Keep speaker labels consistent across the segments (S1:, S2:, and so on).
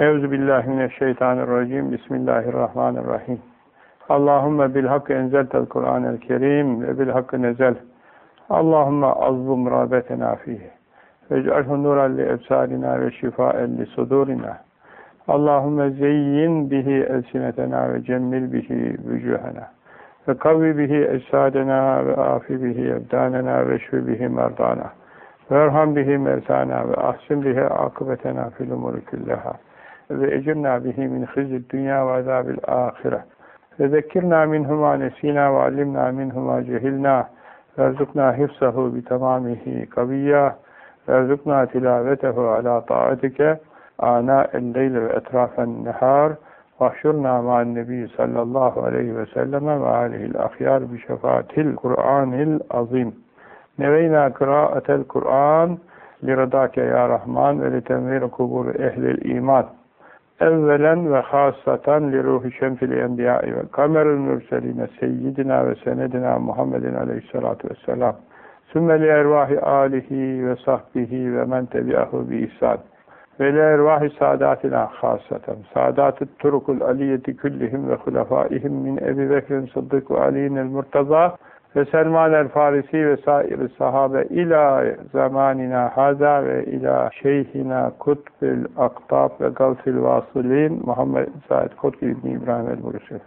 S1: Euzu billahi mineşşeytanirracim. Bismillahirrahmanirrahim. Allahümme bil hakkı enzeltel Kur'anel kerim ve bil hakkı nezel. Allahümme azbu murabetena fihi. Vec'alhu nuran li ebsarina ve şifaen li sudurina. Allahümme zeyyin bihi elsinetena ve cemmil bihi vücuhena. Ve kavvi bihi esadena ve afi bihi ebdanena ve şfi bihi merdana. Ve erham bihi mersana ve ahsin bihi akıbetena fil umuri küllaha فأجرنا به من خزي الدنيا وعذاب الآخرة فذكرنا منه ما نسينا وعلمنا منه ما جهلنا فارزقنا حفظه بتمامه قويا فارزقنا تلاوته على طاعتك آناء الليل وأطراف النهار واحشرنا مع النبي صلى الله عليه وسلم وآله الأخيار بشفاعة القرآن العظيم نوينا قراءة القرآن لرضاك يا رحمن ولتنوير قبور أهل الإيمان evvelen ve hasaten li ruhi şemsil enbiya'i ve kamerül mürseline seyyidina ve senedina Muhammedin aleyhissalatu vesselam. Sümme li ervahi alihi ve sahbihi ve men tebi'ahu bi ihsan. Ve li ervahi saadatina hasaten saadatı turukul aliyeti küllihim ve hulefaihim min Ebi Bekir'in Sıddık ve Ali'nin el-Murtaza ve Selman el-Farisi ve sair sahabe ila zamanina haza ve ila şeyhina kutbil aktab ve gavsil vasilin Muhammed Said Kutbi İbni İbrahim el-Mursi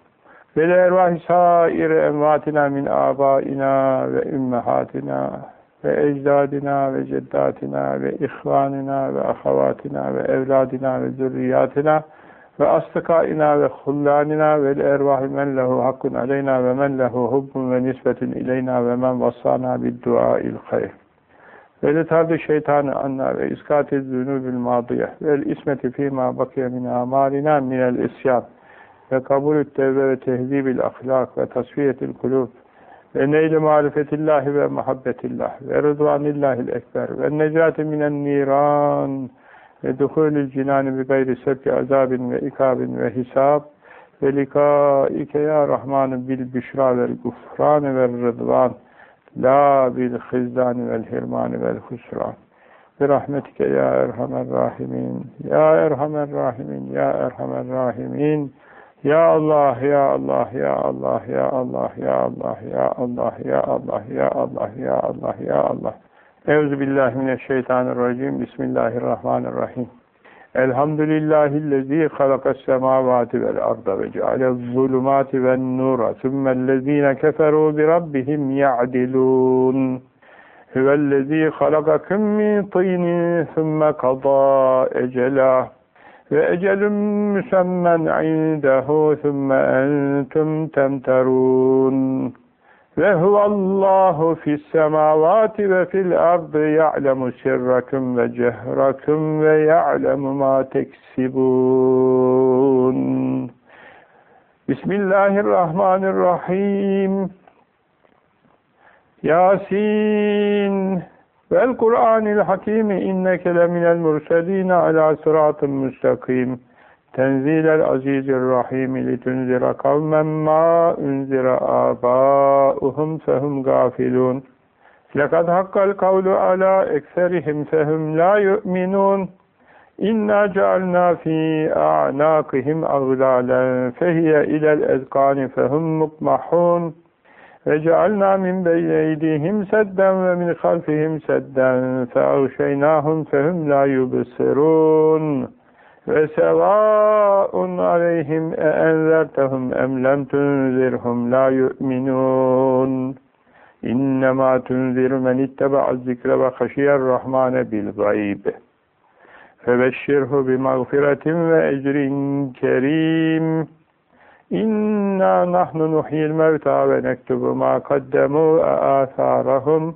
S1: ve le ervahi sair envatina min abaina ve ümmehatina ve ecdadina ve ceddatina ve ihvanina ve ahavatina ve evladina ve zürriyatina ve astıkaina ve hullanina ve ervahi men lehu hakkun aleyna ve men lehu hubbun ve nisbetun ileyna ve men vassana bid duail hayr. Ve letardı şeytanı anna ve iskati zünubil madiye ve ismeti fîmâ bakiye min amalina minel isyan. Ve kabulü tevbe ve tehzibil ahlak ve tasfiyetil kulub ve neyle marifetillahi ve muhabbetillah ve rıdvanillahil ekber. Ve necati minen niran ve duhulül cinani bi gayri sebki azabin ve ikabin ve hisab. Ve likaike ya Rahman bil büşra vel gufran ve rıdvan. La bil hizdan vel hirman vel husran. Bi rahmetike ya erhamer rahimin. Ya erhamer rahimin ya erhamer rahimin. Ya Allah ya Allah ya Allah ya Allah ya Allah ya Allah ya Allah ya Allah ya Allah ya Allah Euzu billahi mineşşeytanirracim. Bismillahirrahmanirrahim. Elhamdülillahillezî halakas semâvâti vel arda ve cealez zulumâti ven nûra. Sümmellezîne keferû bi rabbihim ya'dilûn. Huvellezî halakakum min tînin sümme kadâ ecelâ. Ve ecelun müsemmen indehu sümme entum temterûn. Ve huvallahu fis semavati ve fil ardı ya'lemu sirrakum ve cehrakum ve ya'lemu ma teksibun. Bismillahirrahmanirrahim. Yasin vel Kur'anil hakimi inneke leminel murseline ala sıratın müstakim. Tenzilel azizir rahim litunzira kavmen ma unzira abauhum fehum gafilun. Lekad hakkal kavlu ala ekserihim fehum la yu'minun. İnna cealna fi a'naqihim aghlalen fehiye ilel ezkani fehum mukmahun. Ve cealna min beyne eydihim sedden ve min halfihim sedden fe'avşeynahum fehum la yubsirun ve sevâun aleyhim e enzertehum em lem tunzirhum la yu'minun innemâ tunziru men itteba'a zikre ve haşiyer rahmane bil gayb. Febeşşirhu bi mağfiretin ve ecrin kerim. İnna nahnu nuhyil mevta ve nektubu ma kaddemu e âthârahum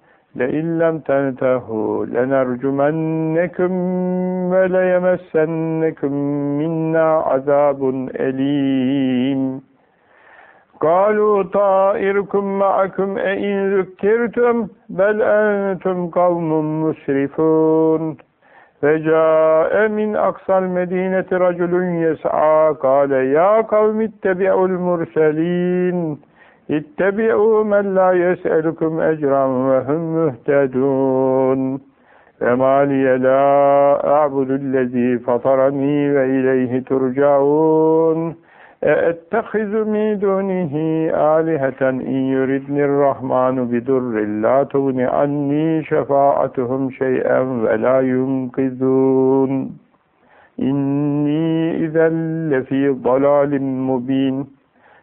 S1: لئن لم تنتهوا لنرجمنكم وليمسنكم منا عذاب أليم قالوا طائركم معكم أئن ذكرتم بل أنتم قوم مسرفون فجاء من أقصى المدينة رجل يسعى قال يا قوم اتبعوا المرسلين اتبعوا من لا يسألكم أجرا وهم مهتدون. فما لي لا أعبد الذي فطرني وإليه ترجعون. أتخذ من دونه آلهة إن يردني الرحمن بضر لا تغن عني شفاعتهم شيئا ولا ينقذون. إني إذا لفي ضلال مبين.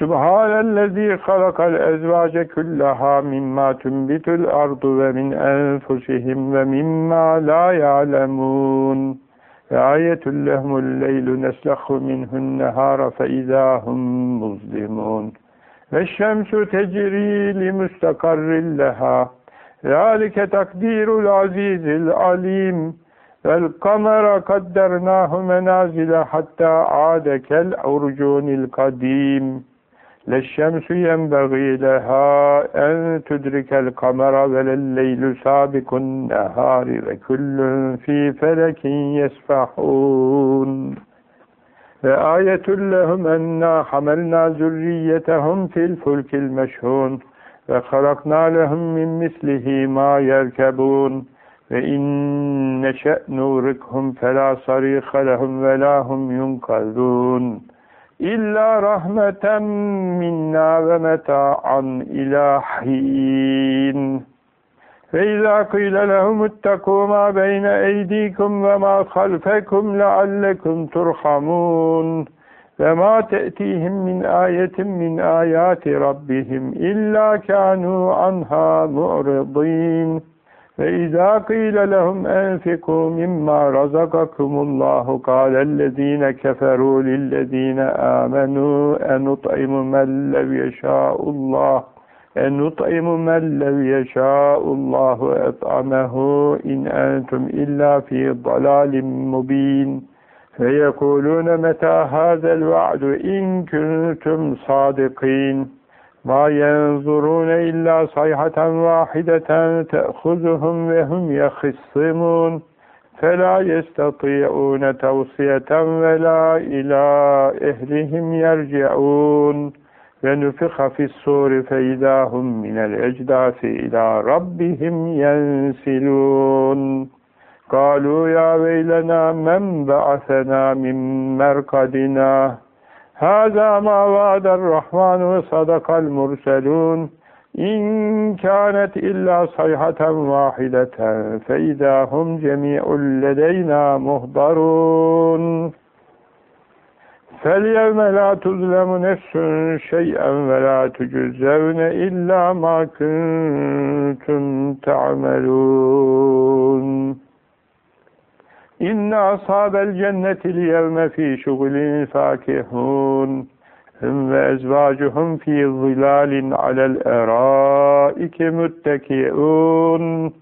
S1: Sübhanellezî halakal ezvâce küllaha mimma tümbitül ardu ve min enfusihim ve mimma la ya'lemûn. Ve ayetül lehmul leylu neslehu minhun nehâra fe muzlimûn. Ve şemsu tecrî li müstakarrin leha. Zâlike takdirul azîzil alîm. Vel kamera kaddernâhu menâzile hattâ âde kel urcûnil kadîm. للشمس ينبغي لها أن تدرك القمر ولا الليل سابق النهار وكل في فلك يسبحون. وآية لهم أنا حملنا ذريتهم في الفلك المشهون وخلقنا لهم من مثله ما يركبون. وإن نشأ نوركهم فلا صريخ لهم ولا هم ينقذون. İlla rahmeten minna ve meta'an ila hin. Ve izâ kîle lehum ittekû mâ beyne eydîkum ve mâ halfekum leallekum turhamun. Ve mâ te'tîhim min âyetin min âyâti rabbihim فإذا قيل لهم أنفقوا مما رزقكم الله قال الذين كفروا للذين آمنوا أنطعم من لو يشاء الله أنطعم من لو يشاء الله أطعمه إن أنتم إلا في ضلال مبين فيقولون متى هذا الوعد إن كنتم صادقين ما ينظرون إلا صيحة واحدة تأخذهم وهم يخصمون فلا يستطيعون توصية ولا إلى أهلهم يرجعون ونفخ في الصور فإذا هم من الأجداث إلى ربهم ينسلون قالوا يا ويلنا من بعثنا من مرقدنا هذا ما وعد الرحمن وصدق المرسلون إن كانت إلا صيحة واحدة فإذا هم جميع لدينا مهضرون فاليوم لا تظلم نفس شيئا ولا تجزون إلا ما كنتم تعملون إن أصحاب الجنة اليوم في شغل فاكهون هم وأزواجهم في ظلال على الأرائك متكئون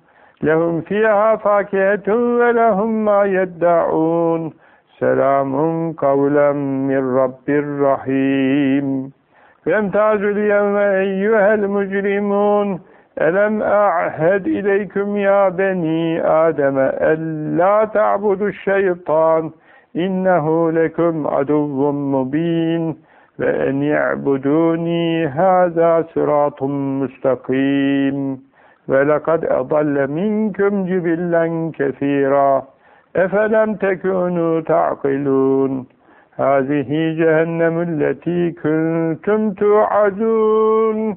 S1: لهم فيها فاكهة ولهم ما يدعون سلام قولا من رب رحيم فامتازوا اليوم أيها المجرمون ألم أعهد إليكم يا بني آدم ألا تعبدوا الشيطان إنه لكم عدو مبين وأن يعبدوني هذا صراط مستقيم ولقد أضل منكم جبلا كثيرا أفلم تكونوا تعقلون هذه جهنم التي كنتم توعدون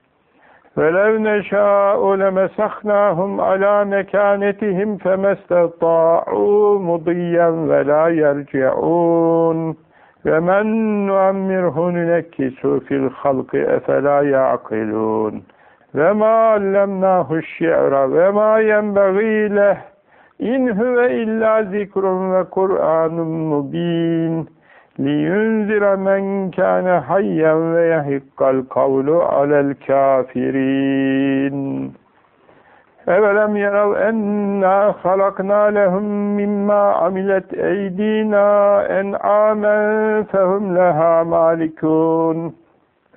S1: ولو نشاء لمسخناهم على مكانتهم فما استطاعوا مضيا ولا يرجعون ومن نؤمره ننكس في الخلق أفلا يعقلون وما علمناه الشعر وما ينبغي له إن هو إلا ذكر وقرآن مبين لينذر من كان حيا ويحق القول على الكافرين أولم يروا أنا خلقنا لهم مما عملت أيدينا أنعاما فهم لها مالكون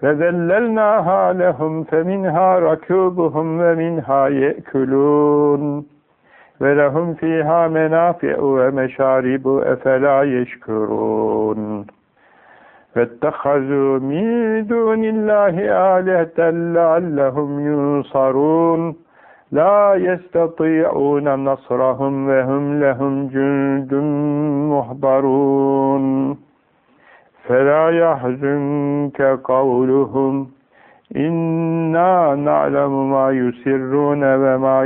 S1: فذللناها لهم فمنها ركوبهم ومنها يأكلون ولهم فيها منافع ومشارب أفلا يشكرون فاتخذوا من دون الله آلهة لعلهم ينصرون لا يستطيعون نصرهم وهم لهم جند محضرون فلا يحزنك قولهم İnna na'lemu ma yusirrune ve ma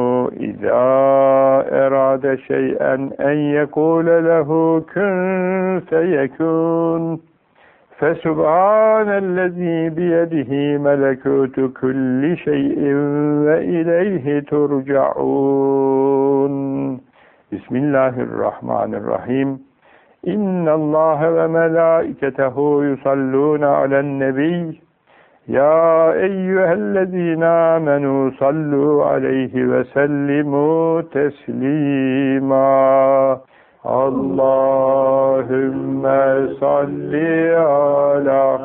S1: emruhu izâ erâde şey'en en yekûle lehu kün feyekûn. Fesubhanellezî biyedihi melekûtu kulli şey'in ve ileyhi turca'ûn. Bismillahirrahmanirrahim. إن الله وملائكته يصلون على النبي يا أيها الذين آمنوا صلوا عليه وسلموا تسليما اللهم صل على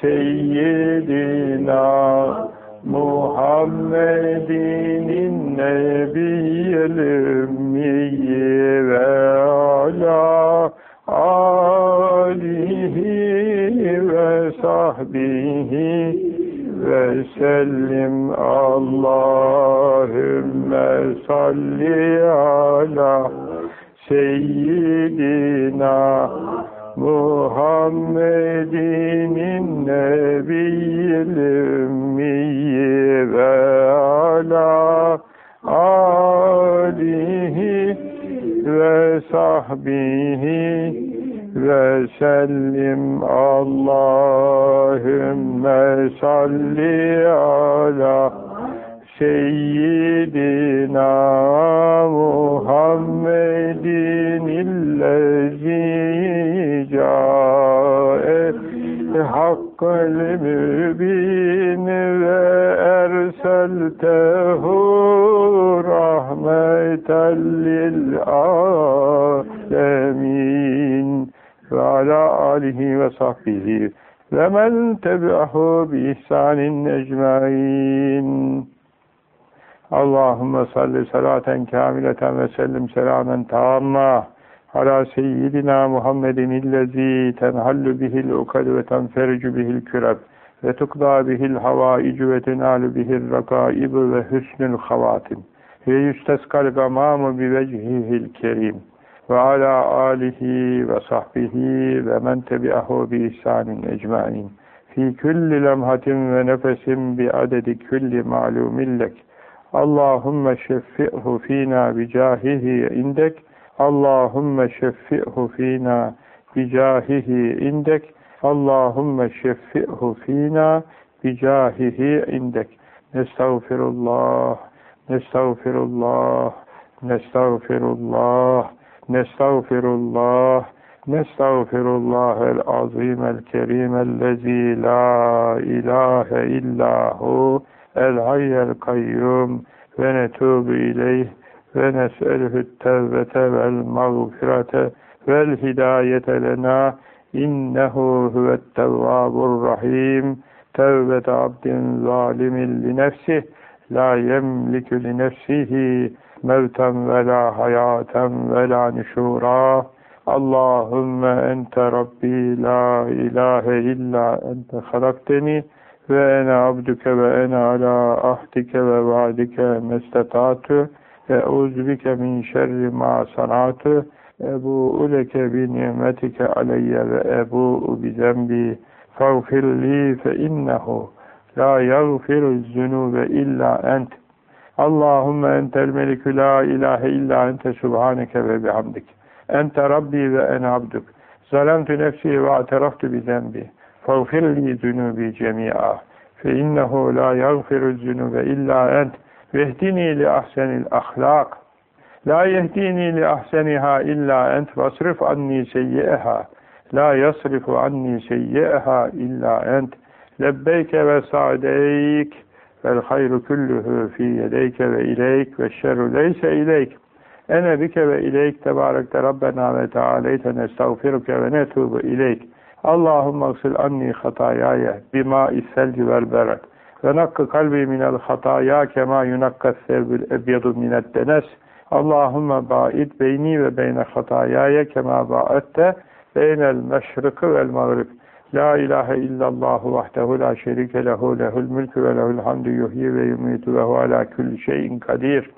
S1: سيدنا محمد النبي الأمي وعلى آله ve sahbihi ve sellim. Allahümme salli ala seyyidina Muhammedinin nebiyyil ümmiyi ve ala alihi ve sahbihi ve sellim Allahümme salli ala seyyidina Muhammedin illezi cae hakkal mübin ve erseltehu rahmeten lil alemin ve ala alihi ve sahbihi ve men tebi'ahu bi ihsanin ecmain. Allahümme salli salaten kamileten ve sellim selamen tamma ala seyyidina Muhammedin illezi tenhallu bihil ukad ve tenfericu bihil küreb ve tukda bihil havaicu ve tenalu bihil rakaibu ve hüsnül havatim ve yüsteskal gamamu bi vecihihil kerim ve ala alihi ve sahbihi ve men tebi'ahu bi ihsanin ecmain fi kulli lemhatin ve nefesin bi adedi kulli ma'lumillek Allahümme şeffi'hu fina bi cahihi indek Allahümme şeffi'hu fina bi cahihi indek Allahümme şeffi'hu fina bi cahihi indek Nestağfirullah. Nestağfirullah Nestağfirullah Nestağfirullah Nestağfirullah el azim el kerim ellezî la ilahe illahu el hayyel kayyum ve netubu ileyh ve nes'elhü tevbete vel mağfirete vel hidayete lena innehu huvet tevvabur rahim tevbete abdin zalimin li nefsih la yemlikü li nefsihi mevten ve la hayaten ve la nüşura. Allahümme ente Rabbi la ilahe illa ente halakteni ve ene abduke ve ene ala ahdike ve vaadike mestetatu. Ve uzbike min şerri ma sanatu. Ebu uleke bi nimetike aleyye ve ebu bi zembi. Fagfirli fe innehu. La yagfiru zünube illa ent Allahümme entel melikü la ilahe illa ente subhaneke ve bihamdik. Ente Rabbi ve en abduk. Zalemtü nefsi ve ateraftü bi zembi. Fagfirli zunubi cemi'a. Fe innehu la yagfiru zunube illa ent. Vehdini li ahsenil ahlak. La yehdini li ahseniha illa ent. Vasrif anni seyyi'eha. La yasrifu anni seyyi'eha illa ent. Lebbeyke ve sa'deyk. Vel hayru küllühü fi yedeyke ve ileyk ve şerru leyse ileyk. Ene bike ve ileyk tebarekte Rabbena ve Teala'yte nestağfiruke ve netubu ileyk. Allahümme gsil anni hatayaya bima isselci vel beret. Ve nakkı kalbi minel hataya kema yunakkas sevbül ebyadu minet denes. Allahümme ba'id beyni ve beyne hatayaya kema ba'ette beynel meşrikı vel mağrib. La ilahe illallah vahdehu la şerike lehu lehul mülkü ve lehul hamdü yuhyi ve yumitu ve hu ala kulli şeyin kadir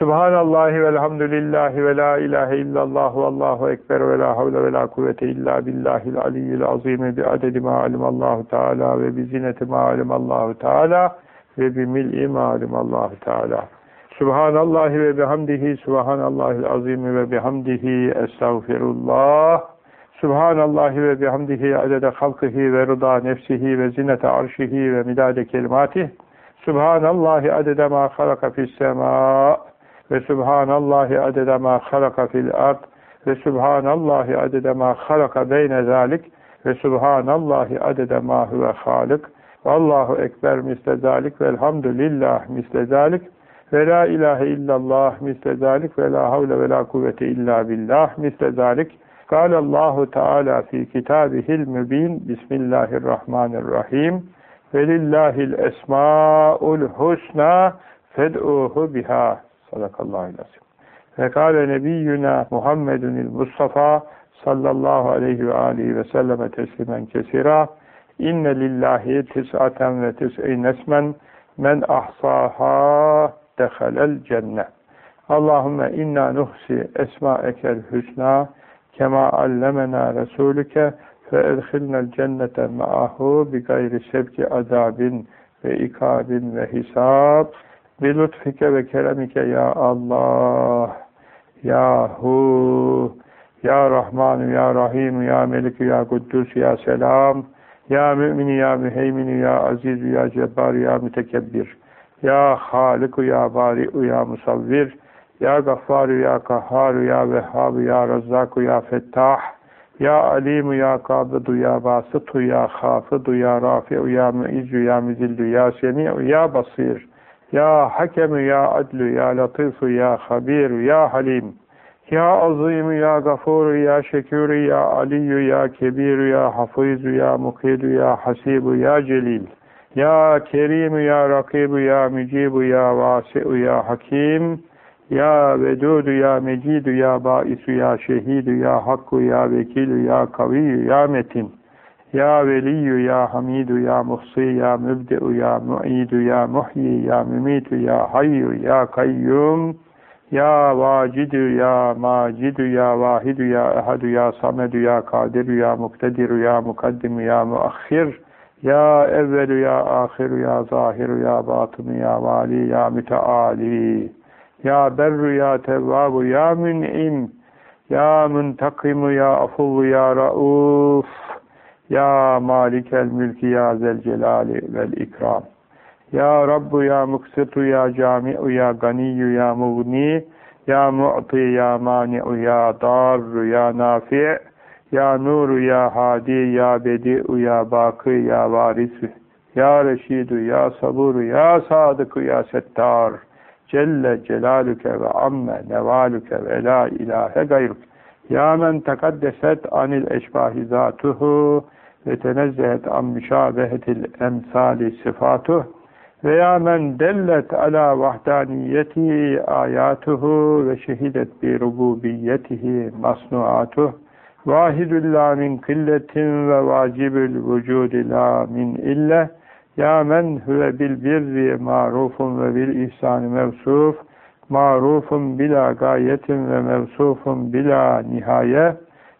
S1: Subhanallahi velhamdülillahi ve la ilahe illallah ve allahu ekber ve la havle ve la kuvvete illa billahil aliyyil azimi bi adedi ma alimallahu teala ve bi zineti ma alimallahu teala ve bi mil'i ma alimallahu teala. Subhanallahi ve bihamdihi subhanallahil azimi ve bihamdihi estağfirullah. Subhanallahi ve bihamdihi adede halkihi ve rıda nefsihi ve zinete arşihi ve midade kelimatih. Subhanallahi adede ma halaka fis sema ve subhanallahi adede ma halaka fil ard ve subhanallahi adede ma halaka beyne zalik ve subhanallahi adede ma huve halik Allahu ekber misle zalik velhamdülillah misle zalik ve la ilahe illallah misle zalik ve la havle ve la kuvvete illa billah misle zalik قال الله تعالى في كتابه المبين بسم الله الرحمن الرحيم ولله الأسماء الحسنى فادعوه بها Sadakallahu aleyhi Ve kâle nebiyyuna Muhammedunil Mustafa sallallahu aleyhi ve aleyhi ve selleme teslimen kesira inne lillahi tis'aten ve tis'in esmen men ahsaha dehalel cennet. Allahümme inna nuhsi esma'ekel hüsna kema allemena resulüke fe edhilnel cennete ma'ahu bi gayri sebki azabin ve ikabin ve hisab. Bi lütfike ve keremike ya Allah Yahu Ya Rahman Ya Rahim Ya Melik Ya Kuddus Ya Selam Ya Mümin Ya Müheymin Ya Aziz Ya Cebbar Ya Mütekebbir Ya Halik Ya Bari Ya Musavvir Ya Gaffar Ya Kahhar Ya Vehhab Ya Razzak Ya Fettah Ya Alim Ya Kabıdu Ya Basıtu Ya Hafıdu Ya Rafi'u Ya Muizzu Ya Müzillu Ya Semi'u Ya Basir Ya Hakemü Ya Adlu Ya Latifu Ya Habiru Ya Halim Ya Azim Ya Gafuru Ya Şekuru Ya Aliyu Ya Kebiru Ya Hafizu Ya Mukidu Ya Hasibu Ya Celil Ya Kerimu Ya Rakibu Ya Mücibu Ya Vasi'u Ya Hakim Ya Vedudu Ya Mecidu Ya Baisu Ya Şehidu Ya Hakku Ya Vekilu Ya Kaviyu Ya Metin. Ya Veliyyu Ya Hamidu Ya Muhsi Ya Mübde'u Ya Mu'idu Ya Muhyi Ya Mümitu Ya Hayyu Ya Kayyum. Ya Vacidu Ya Macidu Ya Vahidu Ya Ehadu Ya Samedu Ya Kadiru Ya Muktediru Ya Mukaddimu Ya Muakhir. Ya Evvelu Ya Ahiru Ya Zahiru Ya Batını Ya Vali Ya Müteali Ya Berru Ya Tevvabu Ya Mün'im Ya Muntakimu Ya Afuvu Ya Rauf Ya Malikel Mülki Ya Zelcelali Vel İkram. Ya Rabbu Ya Muksitu Ya Cami'u Ya Ganiyyu Ya Mugni Ya Mu'ti Ya Mani'u Ya Darru Ya Nafi' Ya Nuru Ya Hadi Ya Bedi'u Ya Bakı Ya Varisu Ya Reşidu Ya Saburu Ya Sadıkı Ya Settar Celle Celaluke ve Amme Nevaluke ve La ilahe gayruk Ya men tekaddeset anil eşbahi zatuhu ve tenezzehet an müşabehetil emsali sıfatuh veya men dellet ala vahdaniyeti ayatuhu ve şehidet bi rububiyetihi masnuatuh vahidun la min killetin ve vacibül vücudi la min ille ya men huve bil birri marufun ve bil ihsani mevsuf marufun bila gayetin ve mevsufun bila nihaye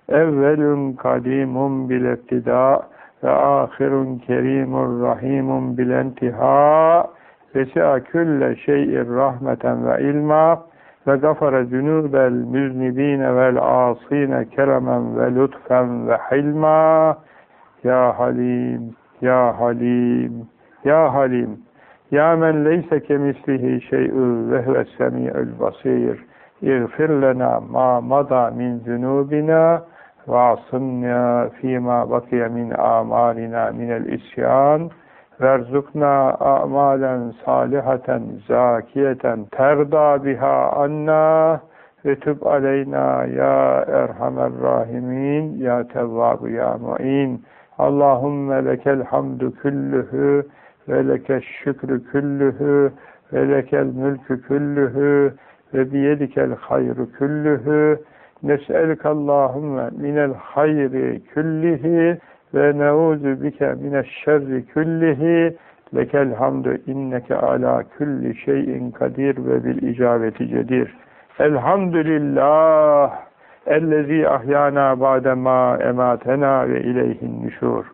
S1: evvelun kadimun bil iftida ve ahirun kerimun rahimun bil intiha vesi'a külle şeyin rahmeten ve ilma ve gafara zünubel müznibine vel asine keremen ve lütfen ve hilma. Ya halim ya Halim, Ya Halim, Ya men leyse kemislihi şey'ü ve huve semi'ül basir. İğfir lena ma mada min zunubina ve asımna fîmâ bakiye min amalina minel isyan verzukna amalen salihaten zakiyeten terda biha anna ve tüb aleyna ya erhamer rahimin ya tevvabu ya mu'in Allahümme lekel hamdu küllühü ve lekel şükrü küllühü ve lekel mülkü küllühü ve biyedikel hayru küllühü nes'elkallahümme minel hayri küllihi ve neuzu bike mineşşerri küllihi lekel hamdu inneke ala külli şeyin kadir ve bil icabeti cedir. Elhamdülillah ellezî ahyana ba'dema ematena ve ileyhin nüşur.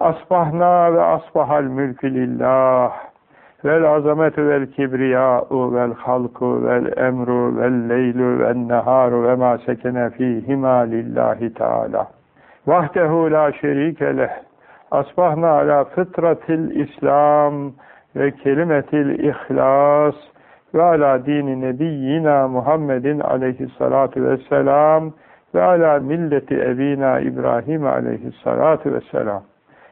S1: Asbahna ve asbahal mülkü lillah vel azametu vel kibriya'u vel halku vel emru vel leylu vel neharu ve ma sekene fihima lillahi teala. Vahdehu ve ala dini nebiyyina Muhammedin aleyhissalatu vesselam ve ala milleti ebina İbrahim aleyhissalatu vesselam.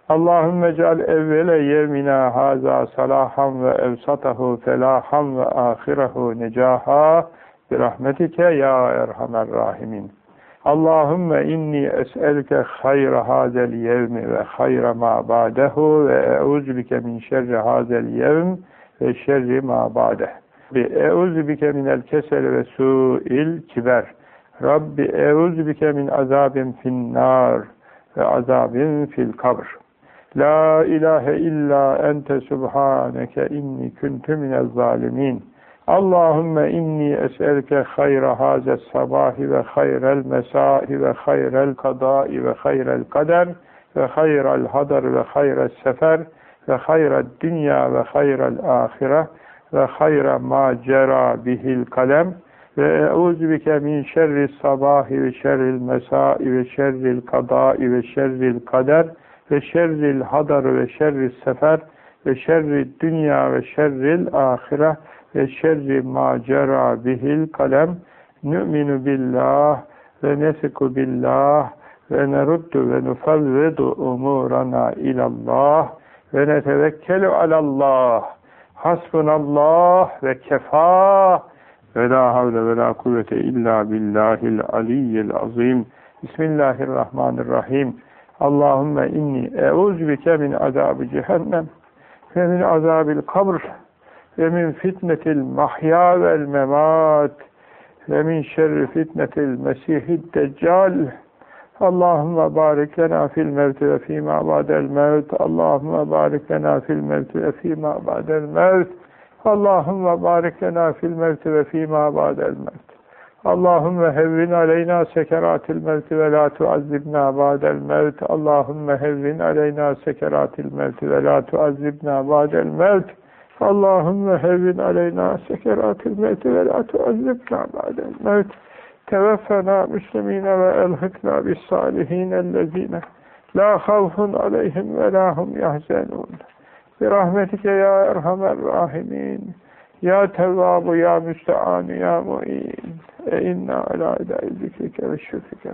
S1: Allahümme ceal evvele yevmina haza salahan ve evsatahu felahan ve ahirehu necaha birahmetike ya erhamer rahimin. Allahümme inni es'elke hayra hazel yevmi ve hayra ma ba'dehu ve euzubike min şerri hazel yevm ve şerri ma ba'deh. Rabbi euzubike minel kesel ve su'il kiber. Rabbi euzubike min azabin finnar ve azabin fil kabr. La ilahe illa ente subhaneke inni kuntu minez zalimin. Allahümme inni es'elke hayra hazes sabahi ve hayrel mesai ve hayrel kadai ve hayrel kader ve hayrel hadar ve hayrel sefer ve hayrel dünya ve hayrel ahire ve hayra ma cera bihil kalem ve euzu bike min şerri sabahi ve şerril mesai ve şerril kadai ve şerril kader ve şerril hadar ve şerril sefer ve şerri dünya ve şerril ahire ve şerri macera bihil kalem. Nü'minu billah ve nesiku billah ve neruddu ve nufavvedu umurana ilallah ve netevekkelu alallah hasbunallah ve kefa. Ve la havle ve la kuvvete illa billahil aliyyil azim. Bismillahirrahmanirrahim. Allahümme inni eûzü bike min azabı cehennem ve min azabil kabr ve min fitnetil mahya vel memat ve min şerri fitnetil mesihid deccal Allahümme barik lena fil mevti ve fîmâ ba'del mevt. Allahümme barik lena fil mevti ve fîmâ ba'del mevt. Allahümme barik lena fil mevti ve fîmâ ba'del mevt. Allahümme hevvin aleyna sekeratil mevti ve la tuazzibna ba'del mevt. Allahümme hevvin aleyna sekeratil mevti ve la tuazzibna ba'del mevt. Allahümme hevvin aleyna sekeratil mevti ve la tuazzibna ba'del mevt Teveffena müslimine ve elhikna bis salihinellezine la havfun aleyhim ve la hum yahzenun. Bi rahmetike ya erhamer rahimin. Ya tevvabu ya müsteanu ya mu'in. E inna ala ila zikrike ve şükrike